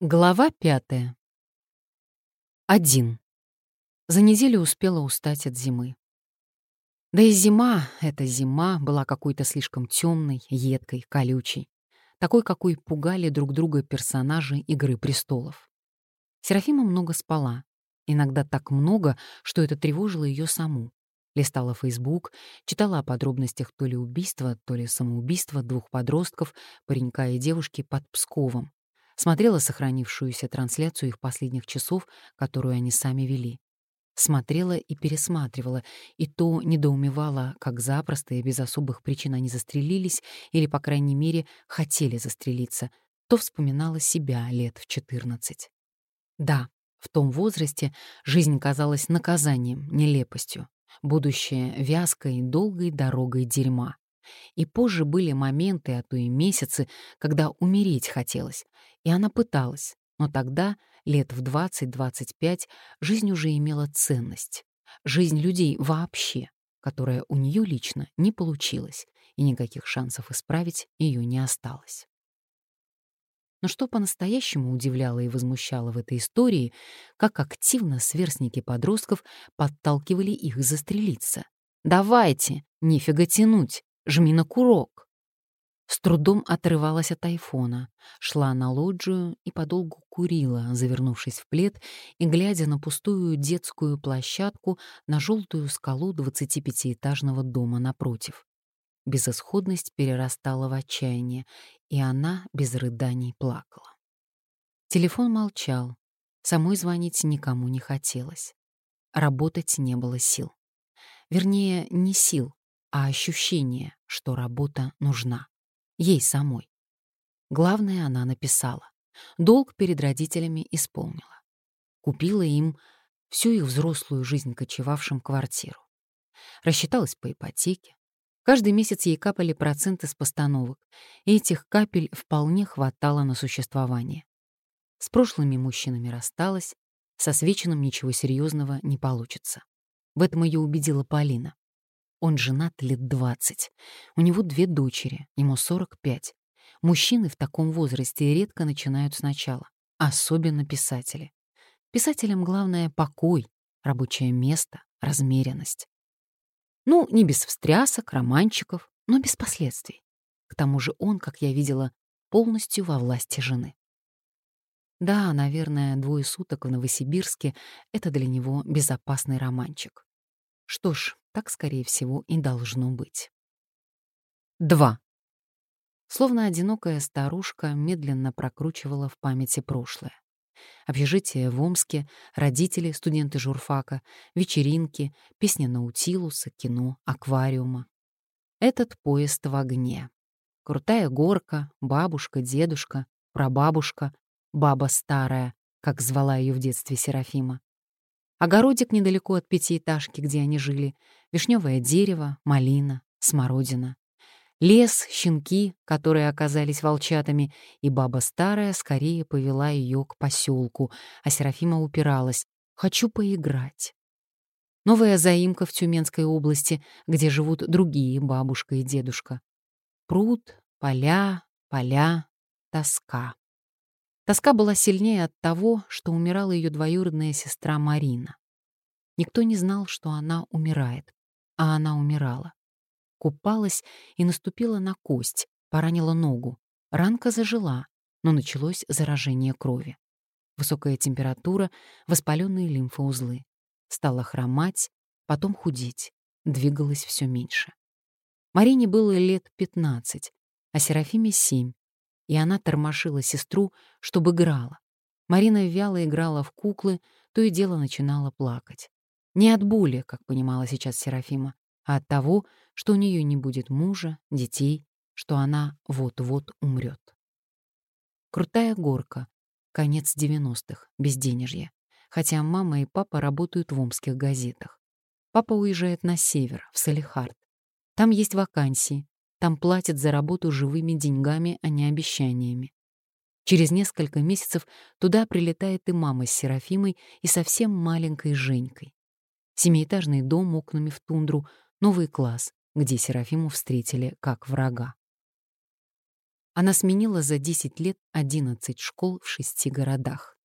Глава пятая. Один. За неделю успела устать от зимы. Да и зима, эта зима, была какой-то слишком темной, едкой, колючей. Такой, какой пугали друг друга персонажи «Игры престолов». Серафима много спала. Иногда так много, что это тревожило ее саму. Листала Фейсбук, читала о подробностях то ли убийства, то ли самоубийства двух подростков, паренька и девушки под Псковом, Смотрела сохранившуюся трансляцию их последних часов, которую они сами вели. Смотрела и пересматривала, и то недоумевала, как запросто и без особых причин они застрелились или, по крайней мере, хотели застрелиться, то вспоминала себя лет в 14. Да, в том возрасте жизнь казалась наказанием, нелепостью, будущее — вязкой, долгой дорогой дерьма. И позже были моменты, а то и месяцы, когда умереть хотелось, и она пыталась, но тогда, лет в 20-25, жизнь уже имела ценность. Жизнь людей вообще, которая у нее лично не получилась, и никаких шансов исправить ее не осталось. Но что по-настоящему удивляло и возмущало в этой истории, как активно сверстники подростков подталкивали их застрелиться. «Давайте, нифига тянуть, жми на курок!» С трудом отрывалась от айфона, шла на лоджию и подолгу курила, завернувшись в плед и глядя на пустую детскую площадку на желтую скалу 25-этажного дома напротив. Безысходность перерастала в отчаяние, и она без рыданий плакала. Телефон молчал, самой звонить никому не хотелось. Работать не было сил. Вернее, не сил, а ощущение, что работа нужна. Ей самой. Главное, она написала. Долг перед родителями исполнила. Купила им всю их взрослую жизнь кочевавшим квартиру. Рассчиталась по ипотеке. Каждый месяц ей капали проценты с постановок, и этих капель вполне хватало на существование. С прошлыми мужчинами рассталась, со Свечиным ничего серьезного не получится. В этом ее убедила Полина. Он женат лет 20. У него две дочери, ему 45. Мужчины в таком возрасте редко начинают сначала, особенно писатели. Писателям главное — покой, рабочее место, размеренность. Ну, не без встрясок, романчиков, но без последствий. К тому же он, как я видела, полностью во власти жены. Да, наверное, двое суток в Новосибирске — это для него безопасный романчик. Что ж, так, скорее всего, и должно быть. 2. Словно одинокая старушка медленно прокручивала в памяти прошлое. Общежитие в Омске, родители, студенты журфака, вечеринки, песня Наутилуса, кино, аквариума. Этот поезд в огне. Крутая горка, бабушка, дедушка, прабабушка, баба старая, как звала ее в детстве Серафима. Огородик недалеко от пятиэтажки, где они жили, вишневое дерево, малина, смородина. Лес, щенки, которые оказались волчатами, и баба старая скорее повела ее к поселку, а Серафима упиралась. «Хочу поиграть». Новая заимка в Тюменской области, где живут другие бабушка и дедушка. Пруд, поля, поля, тоска. Тоска была сильнее от того, что умирала ее двоюродная сестра Марина. Никто не знал, что она умирает, а она умирала. Купалась и наступила на кость, поранила ногу. Ранка зажила, но началось заражение крови. Высокая температура, воспаленные лимфоузлы. Стала хромать, потом худеть, двигалась все меньше. Марине было лет 15, а Серафиме — 7, и она тормошила сестру, чтобы играла. Марина вяло играла в куклы, то и дело начинала плакать. Не от боли, как понимала сейчас Серафима, а от того, что у нее не будет мужа, детей, что она вот-вот умрет. Крутая горка, конец 90-х, безденежье. Хотя мама и папа работают в омских газетах. Папа уезжает на север, в Салихард. Там есть вакансии, там платят за работу живыми деньгами, а не обещаниями. Через несколько месяцев туда прилетает и мама с Серафимой и совсем маленькой Женькой. Семиэтажный дом окнами в тундру, новый класс, где Серафиму встретили как врага. Она сменила за 10 лет 11 школ в шести городах.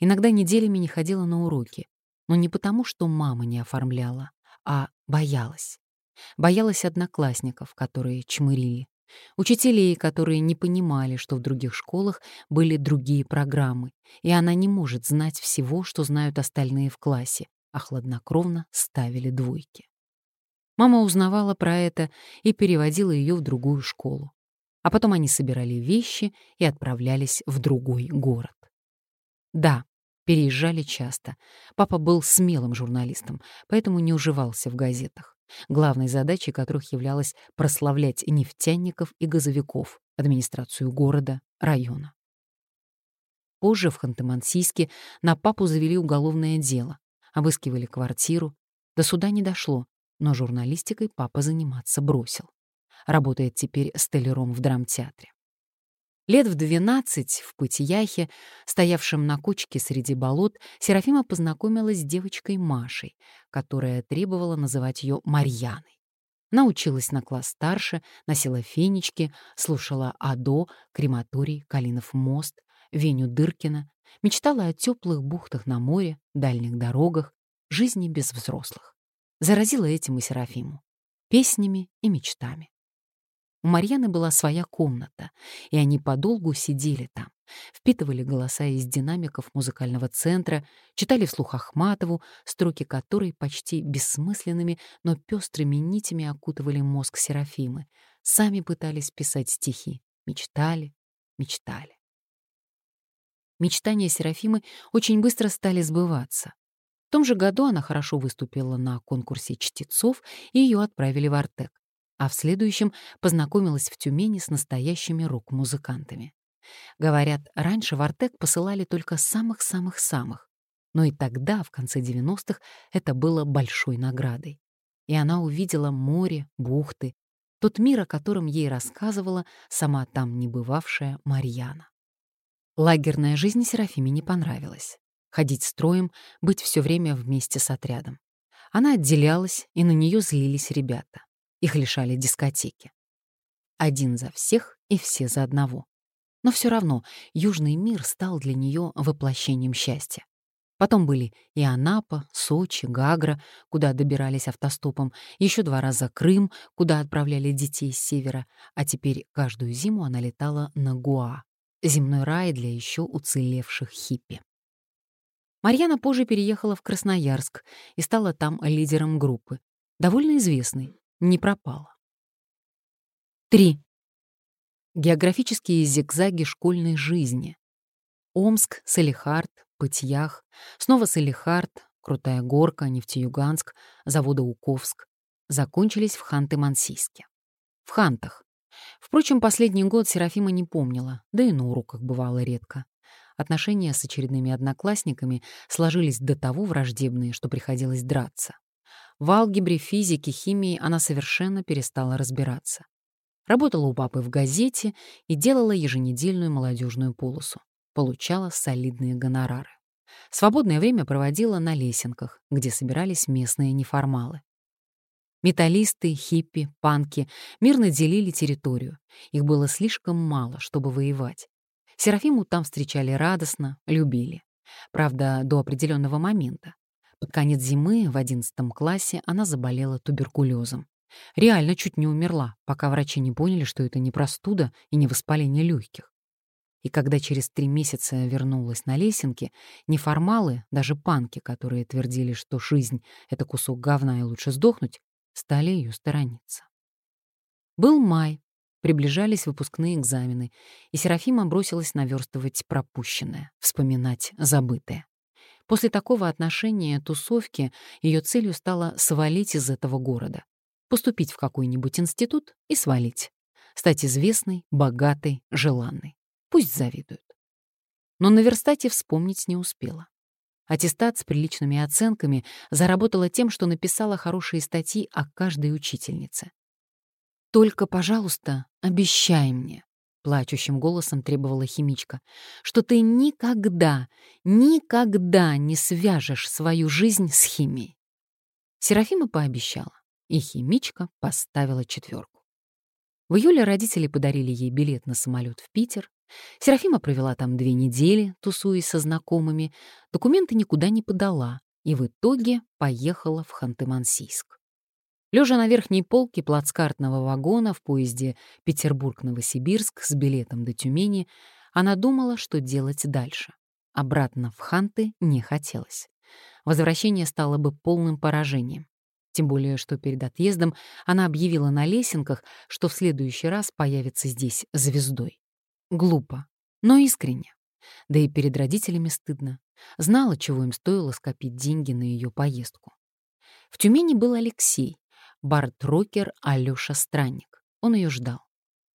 Иногда неделями не ходила на уроки, но не потому, что мама не оформляла, а боялась. Боялась одноклассников, которые чмырили. Учителей, которые не понимали, что в других школах были другие программы, и она не может знать всего, что знают остальные в классе, а хладнокровно ставили двойки. Мама узнавала про это и переводила ее в другую школу. А потом они собирали вещи и отправлялись в другой город. Да, переезжали часто. Папа был смелым журналистом, поэтому не уживался в газетах, главной задачей которых являлось прославлять нефтяников и газовиков, администрацию города, района. Позже в Ханты-Мансийске на папу завели уголовное дело, обыскивали квартиру. До суда не дошло, но журналистикой папа заниматься бросил. Работает теперь столяром в драмтеатре. Лет в двенадцать в Пытияхе, стоявшем на кучке среди болот, Серафима познакомилась с девочкой Машей, которая требовала называть ее Марьяной. Она училась на класс старше, носила фенечки, слушала Адо, крематорий, Калинов мост, Веню Дыркина, мечтала о теплых бухтах на море, дальних дорогах, жизни без взрослых. Заразила этим и Серафиму. Песнями и мечтами. У Марьяны была своя комната, и они подолгу сидели там, впитывали голоса из динамиков музыкального центра, читали вслух Ахматову, строки которой почти бессмысленными, но пестрыми нитями окутывали мозг Серафимы, сами пытались писать стихи, мечтали, мечтали. Мечтания Серафимы очень быстро стали сбываться. В том же году она хорошо выступила на конкурсе чтецов, и ее отправили в Артек а в следующем познакомилась в Тюмени с настоящими рок-музыкантами. Говорят, раньше в Артек посылали только самых-самых-самых, но и тогда, в конце 90-х, это было большой наградой. И она увидела море, бухты, тот мир, о котором ей рассказывала сама там не бывавшая Марьяна. Лагерная жизнь Серафиме не понравилась. Ходить строем, быть все время вместе с отрядом. Она отделялась, и на нее злились ребята. Их лишали дискотеки. Один за всех и все за одного. Но все равно Южный мир стал для нее воплощением счастья. Потом были и Анапа, Сочи, Гагра, куда добирались автостопом, еще два раза Крым, куда отправляли детей с севера, а теперь каждую зиму она летала на Гуа, земной рай для еще уцелевших хиппи. Марьяна позже переехала в Красноярск и стала там лидером группы, довольно известной, не пропала. 3. Географические зигзаги школьной жизни. Омск, Салихард, Пытьях, снова Салихард, Крутая Горка, Нефтеюганск, Заводоуковск. Закончились в Ханты-Мансийске. В Хантах. Впрочем, последний год Серафима не помнила, да и на уроках бывало редко. Отношения с очередными одноклассниками сложились до того враждебные, что приходилось драться. В алгебре, физике, химии она совершенно перестала разбираться. Работала у папы в газете и делала еженедельную молодежную полосу. Получала солидные гонорары. Свободное время проводила на лесенках, где собирались местные неформалы. Металлисты, хиппи, панки мирно делили территорию. Их было слишком мало, чтобы воевать. Серафиму там встречали радостно, любили. Правда, до определенного момента. Под конец зимы в одиннадцатом классе она заболела туберкулезом. Реально чуть не умерла, пока врачи не поняли, что это не простуда и не воспаление легких. И когда через три месяца вернулась на лесенке, неформалы, даже панки, которые твердили, что жизнь — это кусок говна и лучше сдохнуть, стали ее сторониться. Был май, приближались выпускные экзамены, и Серафима бросилась наверстывать пропущенное, вспоминать забытое. После такого отношения тусовки ее целью стало свалить из этого города, поступить в какой-нибудь институт и свалить, стать известной, богатой, желанной. Пусть завидуют. Но наверстать и вспомнить не успела. Аттестат с приличными оценками заработала тем, что написала хорошие статьи о каждой учительнице. «Только, пожалуйста, обещай мне, плачущим голосом требовала химичка, что ты никогда, никогда не свяжешь свою жизнь с химией. Серафима пообещала, и химичка поставила четверку. В июле родители подарили ей билет на самолет в Питер. Серафима провела там две недели, тусуясь со знакомыми, документы никуда не подала и в итоге поехала в Ханты-Мансийск. Лежа на верхней полке плацкартного вагона в поезде Петербург-Новосибирск с билетом до Тюмени, она думала, что делать дальше. Обратно в Ханты не хотелось. Возвращение стало бы полным поражением. Тем более, что перед отъездом она объявила на лесенках, что в следующий раз появится здесь звездой. Глупо, но искренне. Да и перед родителями стыдно. Знала, чего им стоило скопить деньги на ее поездку. В Тюмени был Алексей, бард-рокер Алёша Странник. Он ее ждал.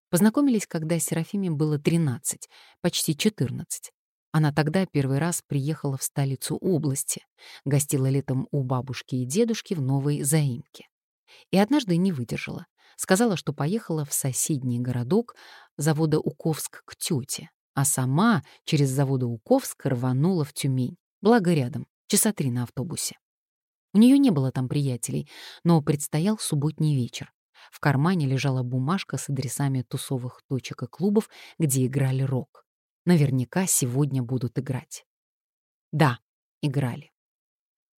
Познакомились, когда Серафиме было 13, почти 14. Она тогда первый раз приехала в столицу области, гостила летом у бабушки и дедушки в Новой Заимке. И однажды не выдержала. Сказала, что поехала в соседний городок завода Уковск к тете, а сама через завода Уковск рванула в Тюмень, благо рядом, часа три на автобусе. У нее не было там приятелей, но предстоял субботний вечер. В кармане лежала бумажка с адресами тусовых точек и клубов, где играли рок. Наверняка сегодня будут играть. Да, играли.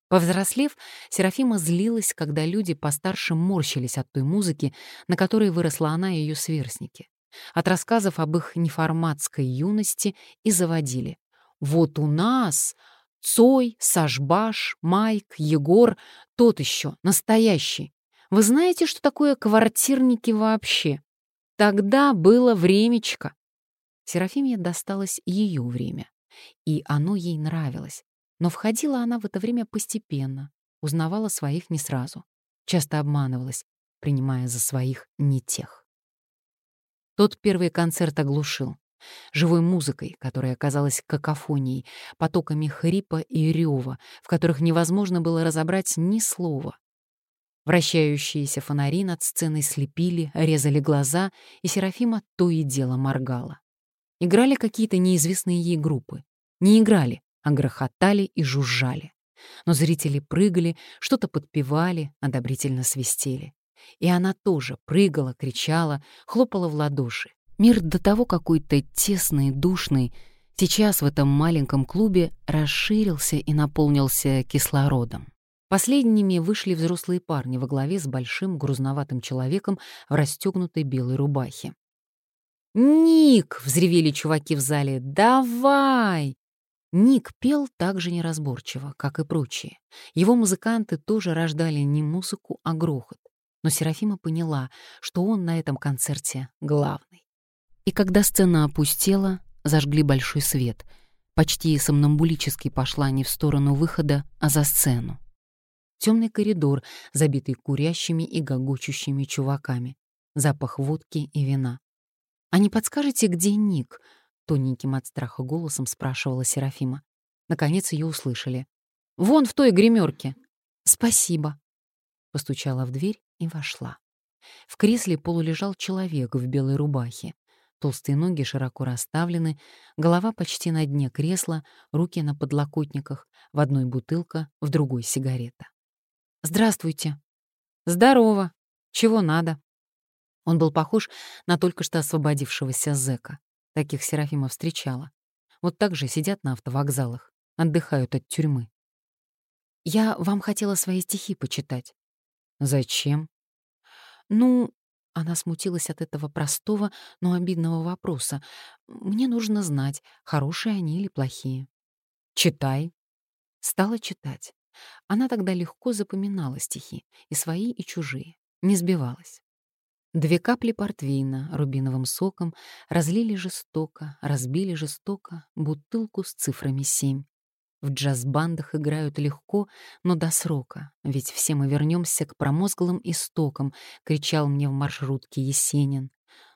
Повзрослев, Серафима злилась, когда люди постарше морщились от той музыки, на которой выросла она и ее сверстники. От рассказов об их неформатской юности и заводили. «Вот у нас Цой, Сашбаш, Майк, Егор, тот еще, настоящий. Вы знаете, что такое квартирники вообще? Тогда было времечко. Серафиме досталось ее время, и оно ей нравилось. Но входила она в это время постепенно, узнавала своих не сразу, часто обманывалась, принимая за своих не тех. Тот первый концерт оглушил живой музыкой, которая оказалась какофонией, потоками хрипа и рева, в которых невозможно было разобрать ни слова. Вращающиеся фонари над сценой слепили, резали глаза, и Серафима то и дело моргала. Играли какие-то неизвестные ей группы. Не играли, а грохотали и жужжали. Но зрители прыгали, что-то подпевали, одобрительно свистели. И она тоже прыгала, кричала, хлопала в ладоши. Мир до того какой-то тесный, душный, сейчас в этом маленьком клубе расширился и наполнился кислородом. Последними вышли взрослые парни во главе с большим грузноватым человеком в расстегнутой белой рубахе. «Ник!» — взревели чуваки в зале. «Давай!» Ник пел так же неразборчиво, как и прочие. Его музыканты тоже рождали не музыку, а грохот. Но Серафима поняла, что он на этом концерте главный. И когда сцена опустела, зажгли большой свет. Почти сомнамбулически пошла не в сторону выхода, а за сцену. Темный коридор, забитый курящими и гогочущими чуваками. Запах водки и вина. «А не подскажете, где Ник?» — тоненьким от страха голосом спрашивала Серафима. Наконец ее услышали. «Вон в той гримерке. «Спасибо». Постучала в дверь и вошла. В кресле полулежал человек в белой рубахе. Толстые ноги широко расставлены, голова почти на дне кресла, руки на подлокотниках, в одной бутылка, в другой сигарета. «Здравствуйте». «Здорово. Чего надо?» Он был похож на только что освободившегося зэка. Таких Серафима встречала. Вот так же сидят на автовокзалах, отдыхают от тюрьмы. «Я вам хотела свои стихи почитать». «Зачем?» «Ну, она смутилась от этого простого, но обидного вопроса. «Мне нужно знать, хорошие они или плохие». «Читай». Стала читать. Она тогда легко запоминала стихи, и свои, и чужие, не сбивалась. Две капли портвейна рубиновым соком разлили жестоко, разбили жестоко бутылку с цифрами семь. В джаз-бандах играют легко, но до срока, ведь все мы вернемся к промозглым истокам, кричал мне в маршрутке Есенин.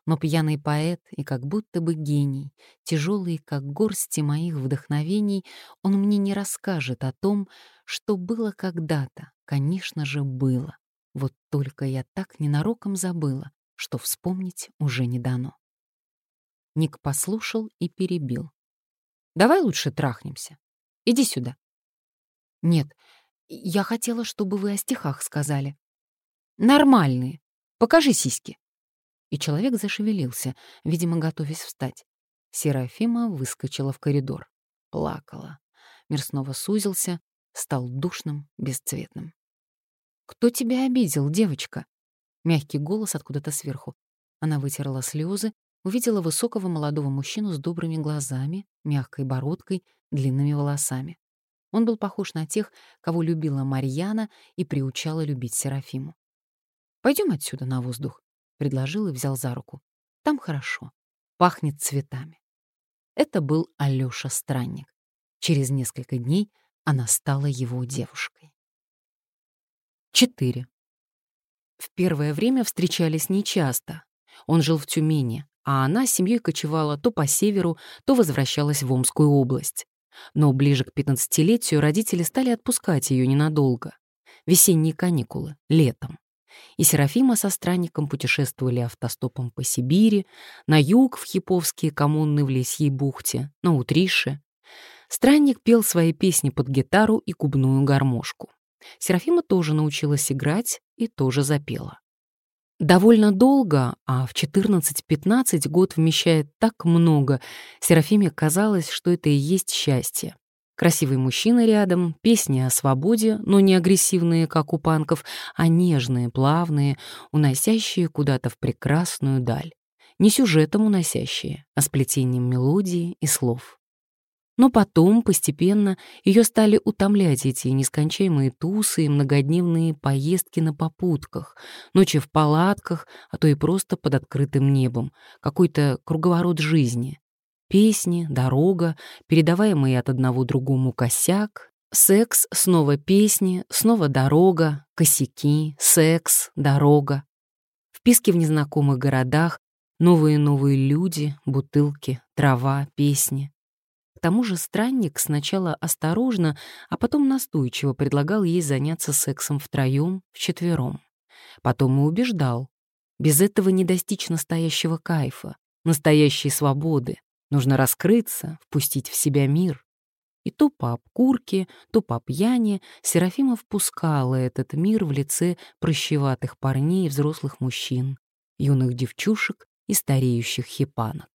Но пьяный поэт и как будто бы гений, тяжелый, как горсти моих вдохновений, он мне не расскажет о том, что было когда-то, конечно же, было. Вот только я так ненароком забыла, что вспомнить уже не дано. Ник послушал и перебил. «Давай лучше трахнемся. Иди сюда». «Нет, я хотела, чтобы вы о стихах сказали». «Нормальные. Покажи сиськи». и человек зашевелился, видимо, готовясь встать. Серафима выскочила в коридор. Плакала. Мир снова сузился, стал душным, бесцветным. «Кто тебя обидел, девочка?» Мягкий голос откуда-то сверху. Она вытерла слезы, увидела высокого молодого мужчину с добрыми глазами, мягкой бородкой, длинными волосами. Он был похож на тех, кого любила Марьяна и приучала любить Серафиму. Пойдем отсюда на воздух», — предложил и взял за руку. «Там хорошо. Пахнет цветами». Это был Алёша Странник. Через несколько дней она стала его девушкой. 4. В первое время встречались нечасто. Он жил в Тюмени, а она с семьей кочевала то по северу, то возвращалась в Омскую область. Но ближе к пятнадцатилетию родители стали отпускать ее ненадолго. Весенние каникулы, летом. И Серафима со странником путешествовали автостопом по Сибири, на юг в Хиповские коммуны в Лесьей бухте, на Утрише. Странник пел свои песни под гитару и губную гармошку. Серафима тоже научилась играть и тоже запела. Довольно долго, а в 14-15 год вмещает так много, Серафиме казалось, что это и есть счастье. Красивый мужчина рядом, песни о свободе, но не агрессивные, как у панков, а нежные, плавные, уносящие куда-то в прекрасную даль. Не сюжетом уносящие, а сплетением мелодии и слов. Но потом, постепенно, ее стали утомлять эти нескончаемые тусы и многодневные поездки на попутках, ночи в палатках, а то и просто под открытым небом, какой-то круговорот жизни. Песни, дорога, передаваемые от одного другому косяк, секс, снова песни, снова дорога, косяки, секс, дорога. Вписки в незнакомых городах, новые-новые люди, бутылки, трава, песни. К тому же странник сначала осторожно, а потом настойчиво предлагал ей заняться сексом втроем, вчетвером. Потом и убеждал. Без этого не достичь настоящего кайфа, настоящей свободы. Нужно раскрыться, впустить в себя мир. И то по обкурке, то по пьяни Серафима впускала этот мир в лице прыщеватых парней и взрослых мужчин, юных девчушек и стареющих хипанок.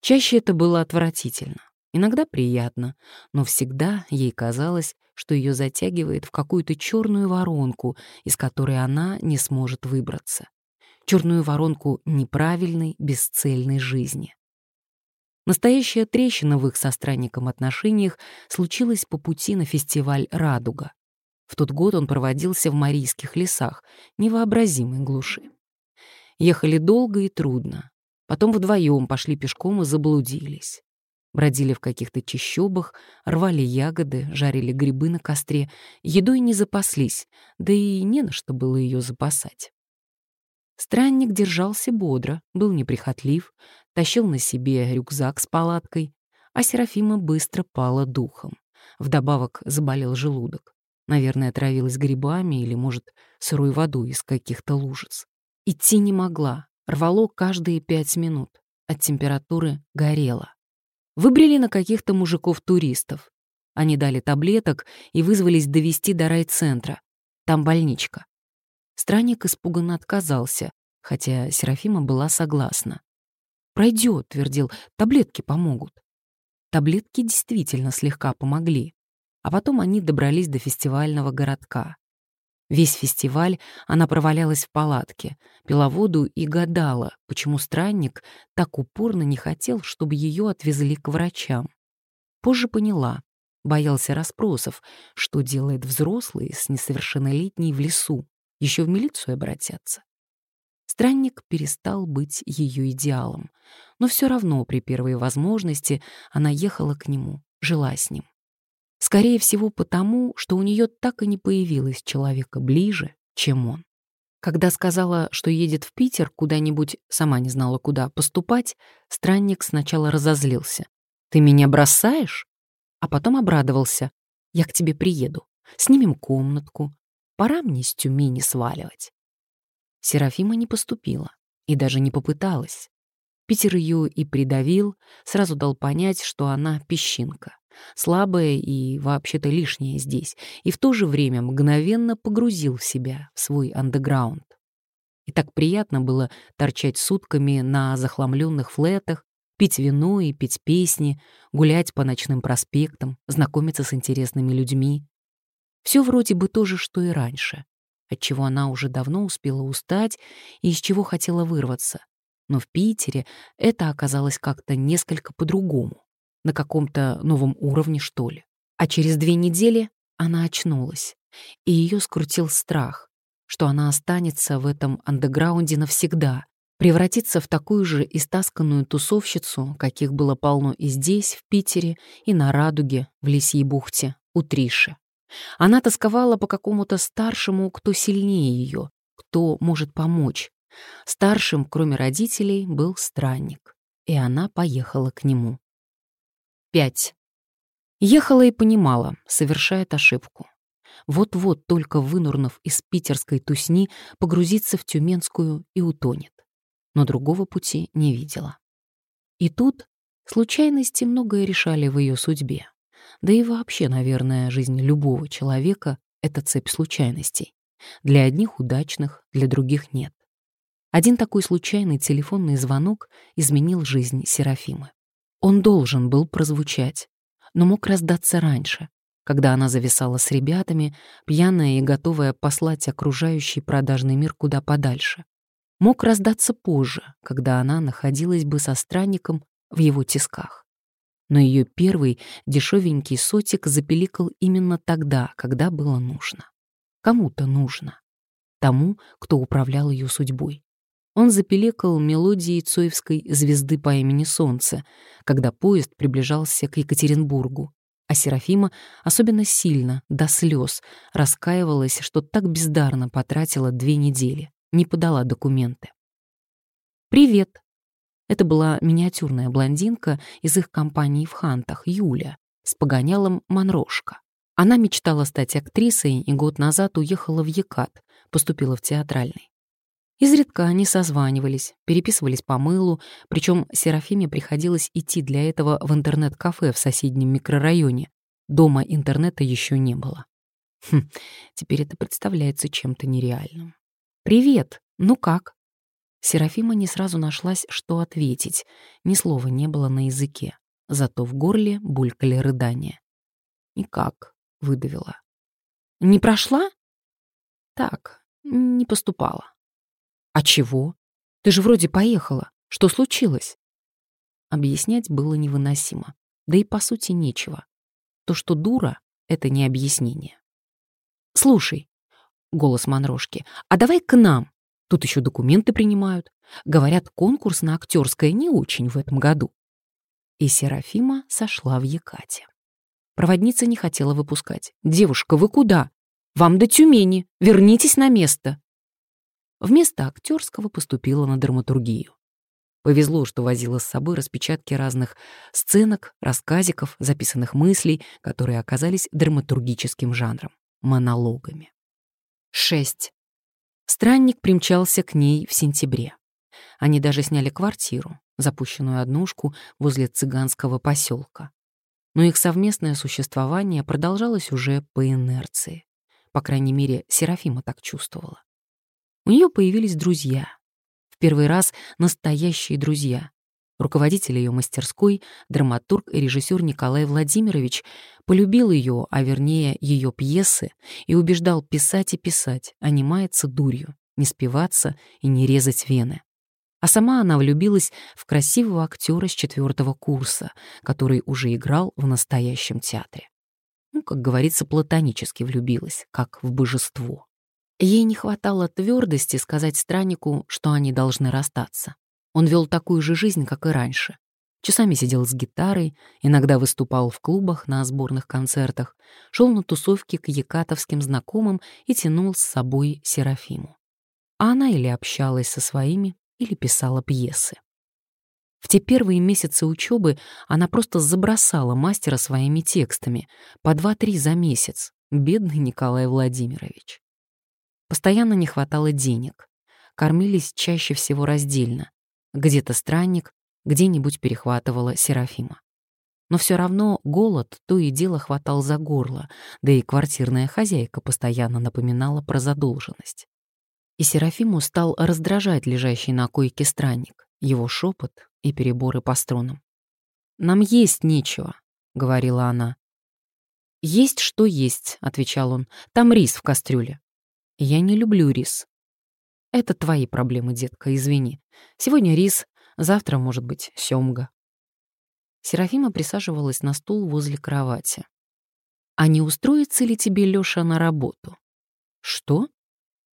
Чаще это было отвратительно, иногда приятно, но всегда ей казалось, что ее затягивает в какую-то черную воронку, из которой она не сможет выбраться. Черную воронку неправильной, бесцельной жизни. Настоящая трещина в их со странником отношениях случилась по пути на фестиваль «Радуга». В тот год он проводился в Марийских лесах, невообразимой глуши. Ехали долго и трудно, Потом вдвоем пошли пешком и заблудились. Бродили в каких-то чащобах, рвали ягоды, жарили грибы на костре, едой не запаслись, да и не на что было ее запасать. Странник держался бодро, был неприхотлив, тащил на себе рюкзак с палаткой, а Серафима быстро пала духом. Вдобавок заболел желудок. Наверное, отравилась грибами или, может, сырой водой из каких-то лужиц. Идти не могла, рвало каждые пять минут. От температуры горело. Выбрали на каких-то мужиков-туристов. Они дали таблеток и вызвались довести до райцентра. Там больничка. Странник испуганно отказался, хотя Серафима была согласна. «Пройдет», — твердил, — «таблетки помогут». Таблетки действительно слегка помогли. А потом они добрались до фестивального городка. Весь фестиваль она провалялась в палатке, пила воду и гадала, почему странник так упорно не хотел, чтобы ее отвезли к врачам. Позже поняла, боялся расспросов, что делает взрослый с несовершеннолетней в лесу, еще в милицию обратятся. Странник перестал быть ее идеалом, но все равно при первой возможности она ехала к нему, жила с ним. Скорее всего, потому, что у нее так и не появилось человека ближе, чем он. Когда сказала, что едет в Питер куда-нибудь, сама не знала, куда поступать, странник сначала разозлился. «Ты меня бросаешь?» А потом обрадовался. «Я к тебе приеду. Снимем комнатку. Пора мне с Тюмени сваливать». Серафима не поступила и даже не попыталась. Питер ее и придавил, сразу дал понять, что она песчинка слабое и вообще-то лишнее здесь, и в то же время мгновенно погрузил в себя, в свой андеграунд. И так приятно было торчать сутками на захламленных флетах, пить вино и петь песни, гулять по ночным проспектам, знакомиться с интересными людьми. Все вроде бы то же, что и раньше, от чего она уже давно успела устать и из чего хотела вырваться. Но в Питере это оказалось как-то несколько по-другому, на каком-то новом уровне, что ли. А через две недели она очнулась, и ее скрутил страх, что она останется в этом андеграунде навсегда, превратится в такую же истасканную тусовщицу, каких было полно и здесь, в Питере, и на Радуге, в Лисьей бухте, у Триши. Она тосковала по какому-то старшему, кто сильнее ее, кто может помочь. Старшим, кроме родителей, был странник, и она поехала к нему. 5. Ехала и понимала, совершает ошибку вот-вот только вынурнув из питерской тусни, погрузится в Тюменскую и утонет. Но другого пути не видела. И тут случайности многое решали в ее судьбе. Да и вообще, наверное, жизнь любого человека — это цепь случайностей. Для одних удачных, для других нет. Один такой случайный телефонный звонок изменил жизнь Серафимы. Он должен был прозвучать, но мог раздаться раньше, когда она зависала с ребятами, пьяная и готовая послать окружающий продажный мир куда подальше. Мог раздаться позже, когда она находилась бы со странником в его тисках. Но ее первый дешевенький сотик запеликал именно тогда, когда было нужно. Кому-то нужно. Тому, кто управлял ее судьбой. Он запеликал мелодией Цоевской звезды по имени Солнце, когда поезд приближался к Екатеринбургу, а Серафима особенно сильно, до слез, раскаивалась, что так бездарно потратила две недели, не подала документы. «Привет!» Это была миниатюрная блондинка из их компании в Хантах, Юля, с погонялом Монрошка. Она мечтала стать актрисой и год назад уехала в Екат, поступила в театральный. Изредка они созванивались, переписывались по мылу, причем Серафиме приходилось идти для этого в интернет-кафе в соседнем микрорайоне. Дома интернета еще не было. Хм, теперь это представляется чем-то нереальным. «Привет! Ну как?» Серафима не сразу нашлась, что ответить. Ни слова не было на языке. Зато в горле булькали рыдания. «Никак», — выдавила. «Не прошла?» «Так, не поступала». «А чего? Ты же вроде поехала. Что случилось?» Объяснять было невыносимо. Да и по сути нечего. То, что дура — это не объяснение. «Слушай», — голос Монрошки, «а давай к нам. Тут еще документы принимают. Говорят, конкурс на актерское не очень в этом году». И Серафима сошла в Екате. Проводница не хотела выпускать. «Девушка, вы куда? Вам до Тюмени. Вернитесь на место». Вместо актерского поступила на драматургию. Повезло, что возила с собой распечатки разных сценок, рассказиков, записанных мыслей, которые оказались драматургическим жанром — монологами. 6. Странник примчался к ней в сентябре. Они даже сняли квартиру, запущенную однушку возле цыганского поселка. Но их совместное существование продолжалось уже по инерции. По крайней мере, Серафима так чувствовала. У нее появились друзья. В первый раз настоящие друзья. Руководитель ее мастерской, драматург и режиссер Николай Владимирович полюбил ее, а вернее ее пьесы, и убеждал писать и писать, а не маяться дурью, не спиваться и не резать вены. А сама она влюбилась в красивого актера с четвертого курса, который уже играл в настоящем театре. Ну, как говорится, платонически влюбилась, как в божество. Ей не хватало твердости сказать страннику, что они должны расстаться. Он вел такую же жизнь, как и раньше. Часами сидел с гитарой, иногда выступал в клубах на сборных концертах, шел на тусовки к якатовским знакомым и тянул с собой Серафиму. А она или общалась со своими, или писала пьесы. В те первые месяцы учебы она просто забросала мастера своими текстами, по два-три за месяц, бедный Николай Владимирович. Постоянно не хватало денег. Кормились чаще всего раздельно. Где-то странник, где-нибудь перехватывала Серафима. Но все равно голод то и дело хватал за горло, да и квартирная хозяйка постоянно напоминала про задолженность. И Серафиму стал раздражать лежащий на койке странник, его шепот и переборы по струнам. «Нам есть нечего», — говорила она. «Есть что есть», — отвечал он. «Там рис в кастрюле». «Я не люблю рис». «Это твои проблемы, детка, извини. Сегодня рис, завтра, может быть, сёмга». Серафима присаживалась на стул возле кровати. «А не устроится ли тебе Лёша на работу?» «Что?»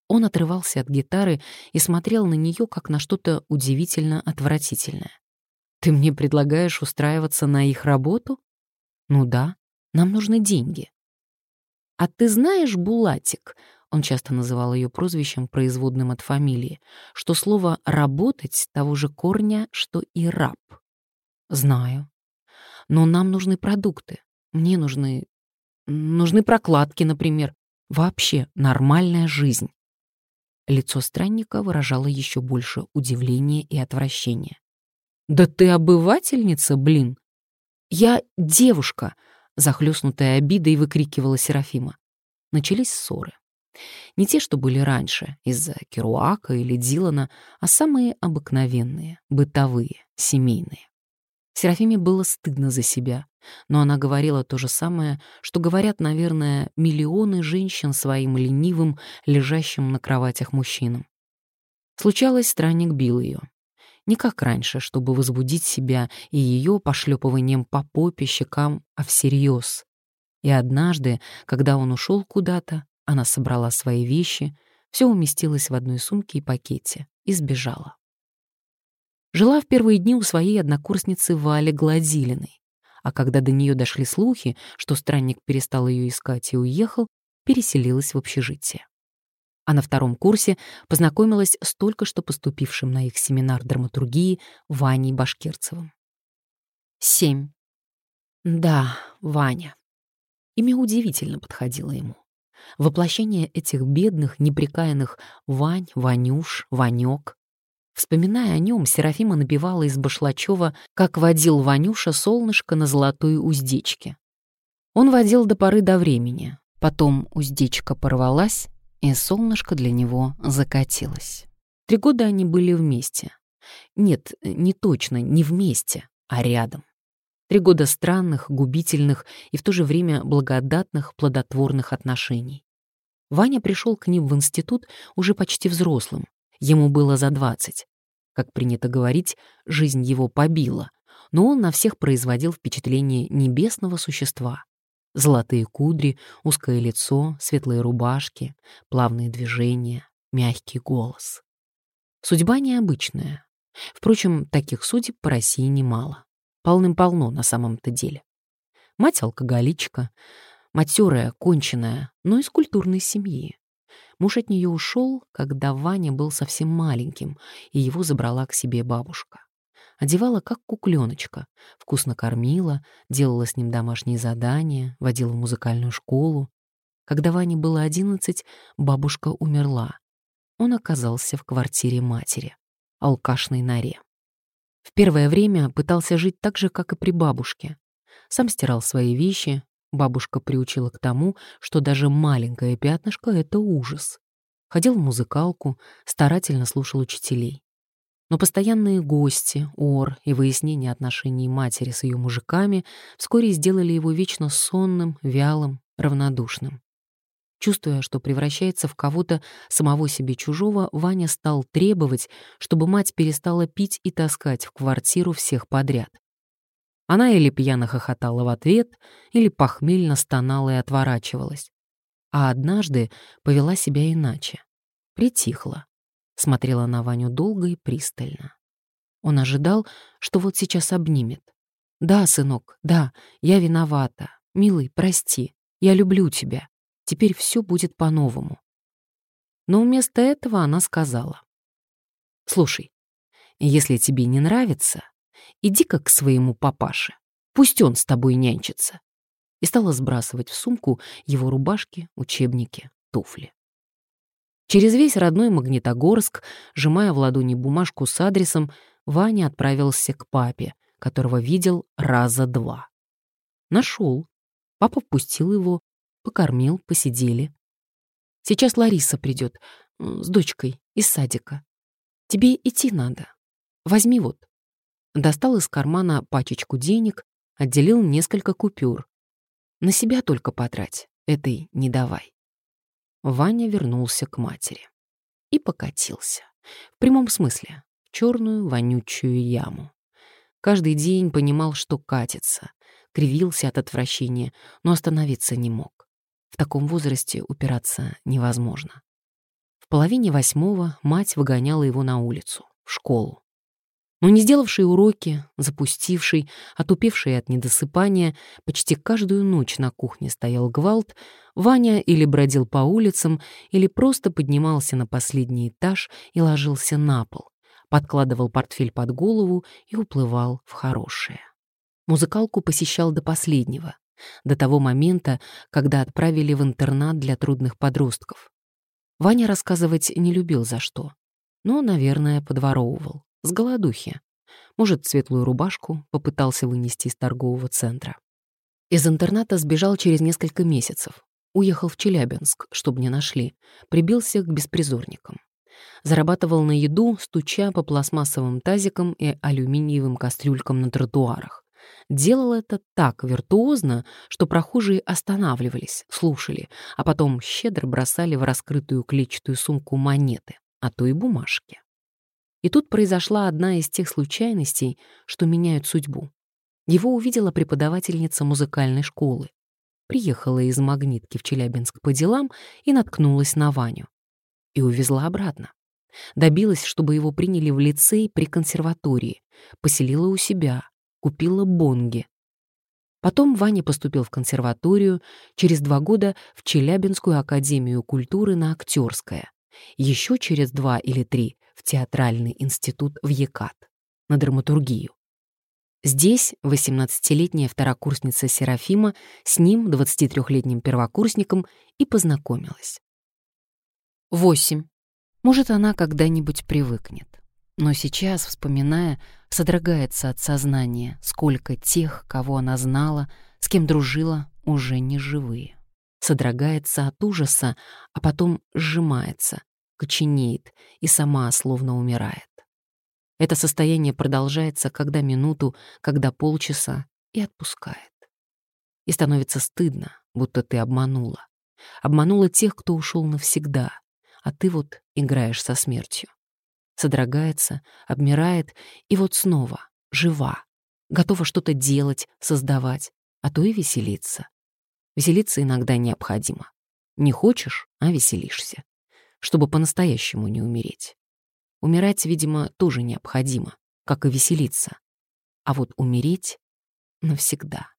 Он отрывался от гитары и смотрел на нее как на что-то удивительно отвратительное. «Ты мне предлагаешь устраиваться на их работу?» «Ну да, нам нужны деньги». «А ты знаешь, Булатик, он часто называл ее прозвищем, производным от фамилии, что слово «работать» того же корня, что и «раб». «Знаю. Но нам нужны продукты. Мне нужны... нужны прокладки, например. Вообще нормальная жизнь». Лицо странника выражало еще больше удивления и отвращения. «Да ты обывательница, блин!» «Я девушка!» — захлестнутая обидой выкрикивала Серафима. Начались ссоры. Не те, что были раньше, из-за Керуака или Дилана, а самые обыкновенные, бытовые, семейные. Серафиме было стыдно за себя, но она говорила то же самое, что говорят, наверное, миллионы женщин своим ленивым, лежащим на кроватях мужчинам. Случалось, странник бил ее. Не как раньше, чтобы возбудить себя и ее пошлепыванием по попе, щекам, а всерьез. И однажды, когда он ушел куда-то, она собрала свои вещи, все уместилось в одной сумке и пакете и сбежала. Жила в первые дни у своей однокурсницы Вали Гладилиной, а когда до нее дошли слухи, что странник перестал ее искать и уехал, переселилась в общежитие. А на втором курсе познакомилась с только что поступившим на их семинар драматургии Ваней Башкирцевым. Семь. Да, Ваня. Имя удивительно подходило ему. Воплощение этих бедных, неприкаянных Вань, Ванюш, Ванек. Вспоминая о нем, Серафима напевала из Башлачева, как водил Ванюша солнышко на золотой уздечке. Он водил до поры до времени, потом уздечка порвалась, и солнышко для него закатилось. Три года они были вместе. Нет, не точно, не вместе, а рядом. Три года странных, губительных и в то же время благодатных, плодотворных отношений. Ваня пришел к ним в институт уже почти взрослым. Ему было за двадцать. Как принято говорить, жизнь его побила, но он на всех производил впечатление небесного существа. Золотые кудри, узкое лицо, светлые рубашки, плавные движения, мягкий голос. Судьба необычная. Впрочем, таких судеб по России немало. Полным-полно на самом-то деле. Мать алкоголичка, матерая, конченая, но из культурной семьи. Муж от нее ушел, когда Ваня был совсем маленьким, и его забрала к себе бабушка. Одевала как кукленочка, вкусно кормила, делала с ним домашние задания, водила в музыкальную школу. Когда Ване было одиннадцать, бабушка умерла. Он оказался в квартире матери, алкашной норе. В первое время пытался жить так же, как и при бабушке. Сам стирал свои вещи, бабушка приучила к тому, что даже маленькое пятнышко — это ужас. Ходил в музыкалку, старательно слушал учителей. Но постоянные гости, ор и выяснение отношений матери с ее мужиками вскоре сделали его вечно сонным, вялым, равнодушным. Чувствуя, что превращается в кого-то самого себе чужого, Ваня стал требовать, чтобы мать перестала пить и таскать в квартиру всех подряд. Она или пьяно хохотала в ответ, или похмельно стонала и отворачивалась. А однажды повела себя иначе. Притихла. Смотрела на Ваню долго и пристально. Он ожидал, что вот сейчас обнимет. «Да, сынок, да, я виновата. Милый, прости. Я люблю тебя. Теперь все будет по-новому. Но вместо этого она сказала. «Слушай, если тебе не нравится, иди-ка к своему папаше. Пусть он с тобой нянчится». И стала сбрасывать в сумку его рубашки, учебники, туфли. Через весь родной Магнитогорск, сжимая в ладони бумажку с адресом, Ваня отправился к папе, которого видел раза два. Нашел. Папа впустил его, Покормил, посидели. Сейчас Лариса придет. с дочкой из садика. Тебе идти надо. Возьми вот». Достал из кармана пачечку денег, отделил несколько купюр. «На себя только потрать, этой не давай». Ваня вернулся к матери. И покатился. В прямом смысле. В черную вонючую яму. Каждый день понимал, что катится. Кривился от отвращения, но остановиться не мог. В таком возрасте упираться невозможно. В половине восьмого мать выгоняла его на улицу, в школу. Но не сделавший уроки, запустивший, отупевший от недосыпания, почти каждую ночь на кухне стоял гвалт, Ваня или бродил по улицам, или просто поднимался на последний этаж и ложился на пол, подкладывал портфель под голову и уплывал в хорошее. Музыкалку посещал до последнего, до того момента, когда отправили в интернат для трудных подростков. Ваня рассказывать не любил за что, но, наверное, подворовывал, с голодухи. Может, светлую рубашку попытался вынести из торгового центра. Из интерната сбежал через несколько месяцев. Уехал в Челябинск, чтобы не нашли. Прибился к беспризорникам. Зарабатывал на еду, стуча по пластмассовым тазикам и алюминиевым кастрюлькам на тротуарах. Делал это так виртуозно, что прохожие останавливались, слушали, а потом щедро бросали в раскрытую клетчатую сумку монеты, а то и бумажки. И тут произошла одна из тех случайностей, что меняют судьбу. Его увидела преподавательница музыкальной школы. Приехала из Магнитки в Челябинск по делам и наткнулась на Ваню. И увезла обратно. Добилась, чтобы его приняли в лицей при консерватории, поселила у себя, купила бонги. Потом Ваня поступил в консерваторию, через два года в Челябинскую академию культуры на Актерское, еще через два или три в театральный институт в Екат, на драматургию. Здесь 18-летняя второкурсница Серафима с ним, 23-летним первокурсником, и познакомилась. 8. Может, она когда-нибудь привыкнет. Но сейчас, вспоминая, содрогается от сознания, сколько тех, кого она знала, с кем дружила, уже не живые. Содрогается от ужаса, а потом сжимается, коченеет и сама словно умирает. Это состояние продолжается когда минуту, когда полчаса и отпускает. И становится стыдно, будто ты обманула. Обманула тех, кто ушел навсегда, а ты вот играешь со смертью содрогается, обмирает, и вот снова жива, готова что-то делать, создавать, а то и веселиться. Веселиться иногда необходимо. Не хочешь, а веселишься, чтобы по-настоящему не умереть. Умирать, видимо, тоже необходимо, как и веселиться. А вот умереть навсегда.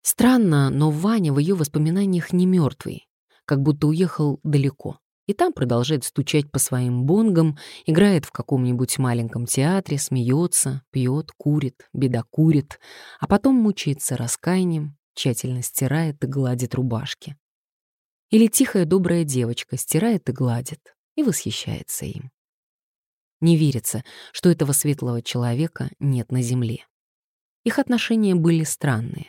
Странно, но Ваня в ее воспоминаниях не мертвый, как будто уехал далеко и там продолжает стучать по своим бонгам, играет в каком-нибудь маленьком театре, смеется, пьет, курит, бедокурит, а потом мучается раскаянием, тщательно стирает и гладит рубашки. Или тихая добрая девочка стирает и гладит, и восхищается им. Не верится, что этого светлого человека нет на земле. Их отношения были странные.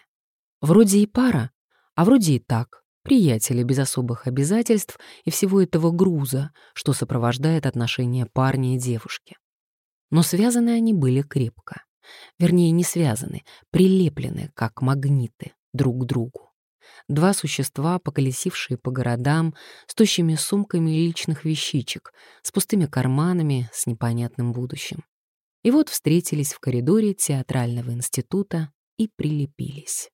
Вроде и пара, а вроде и так, приятеля без особых обязательств и всего этого груза, что сопровождает отношения парня и девушки. Но связаны они были крепко. Вернее, не связаны, прилеплены, как магниты, друг к другу. Два существа, поколесившие по городам, с тощими сумками личных вещичек, с пустыми карманами, с непонятным будущим. И вот встретились в коридоре театрального института и прилепились.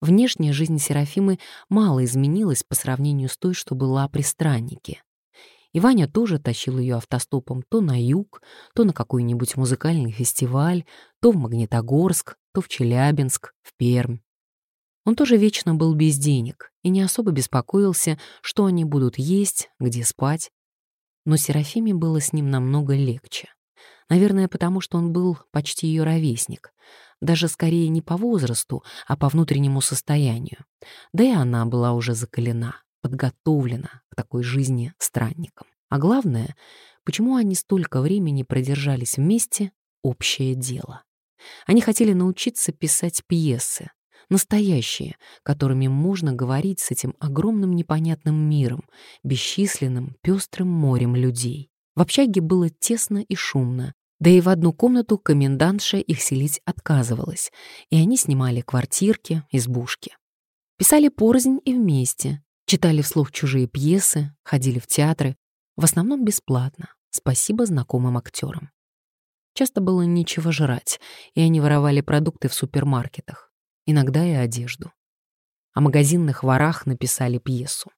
Внешняя жизнь Серафимы мало изменилась по сравнению с той, что была при страннике. И Ваня тоже тащил ее автостопом то на юг, то на какой-нибудь музыкальный фестиваль, то в Магнитогорск, то в Челябинск, в Пермь. Он тоже вечно был без денег и не особо беспокоился, что они будут есть, где спать. Но Серафиме было с ним намного легче. Наверное, потому что он был почти ее ровесник даже скорее не по возрасту, а по внутреннему состоянию. Да и она была уже закалена, подготовлена к такой жизни странником. А главное, почему они столько времени продержались вместе — общее дело. Они хотели научиться писать пьесы, настоящие, которыми можно говорить с этим огромным непонятным миром, бесчисленным, пестрым морем людей. В общаге было тесно и шумно, да и в одну комнату комендантша их селить отказывалась, и они снимали квартирки, избушки. Писали порознь и вместе, читали вслух чужие пьесы, ходили в театры, в основном бесплатно, спасибо знакомым актерам. Часто было нечего жрать, и они воровали продукты в супермаркетах, иногда и одежду. О магазинных ворах написали пьесу.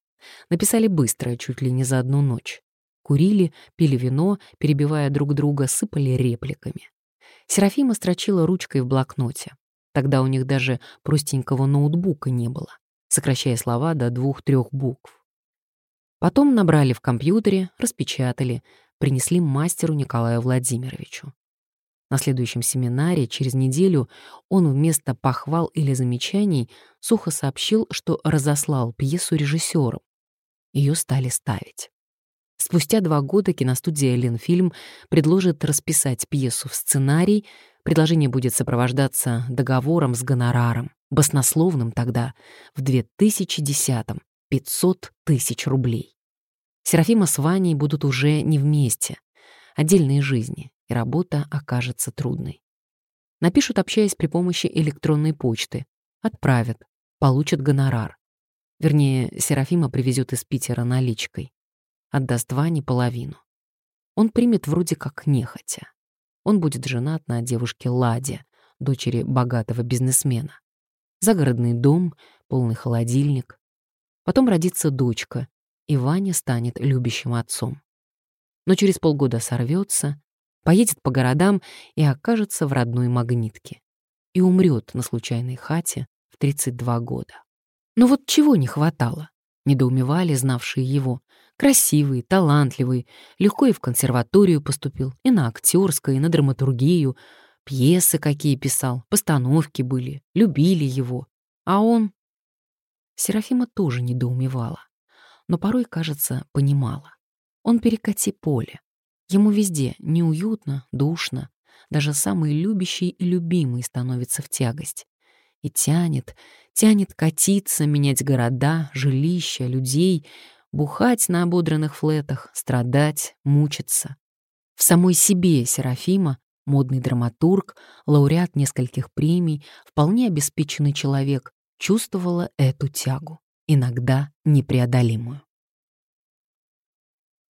Написали быстро, чуть ли не за одну ночь. Курили, пили вино, перебивая друг друга, сыпали репликами. Серафима строчила ручкой в блокноте. Тогда у них даже простенького ноутбука не было, сокращая слова до двух-трех букв. Потом набрали в компьютере, распечатали, принесли мастеру Николаю Владимировичу. На следующем семинаре, через неделю, он вместо похвал или замечаний сухо сообщил, что разослал пьесу режиссерам. Ее стали ставить. Спустя два года киностудия «Ленфильм» предложит расписать пьесу в сценарий, предложение будет сопровождаться договором с гонораром, баснословным тогда, в 2010-м, 500 тысяч рублей. Серафима с Ваней будут уже не вместе, отдельные жизни, и работа окажется трудной. Напишут, общаясь при помощи электронной почты, отправят, получат гонорар. Вернее, Серафима привезет из Питера наличкой. Отдаст Ване половину. Он примет вроде как нехотя. Он будет женат на девушке Ладе, дочери богатого бизнесмена. Загородный дом, полный холодильник. Потом родится дочка, и Ваня станет любящим отцом. Но через полгода сорвется, поедет по городам и окажется в родной магнитке. И умрет на случайной хате в 32 года. Но вот чего не хватало? Недоумевали знавшие его. Красивый, талантливый, легко и в консерваторию поступил, и на актерское, и на драматургию. Пьесы какие писал, постановки были, любили его. А он... Серафима тоже недоумевала, но порой, кажется, понимала. Он перекати поле, Ему везде неуютно, душно, даже самый любящий и любимый становится в тягость. И тянет, тянет катиться, менять города, жилища, людей, бухать на ободранных флетах, страдать, мучиться. В самой себе Серафима, модный драматург, лауреат нескольких премий, вполне обеспеченный человек, чувствовала эту тягу, иногда непреодолимую.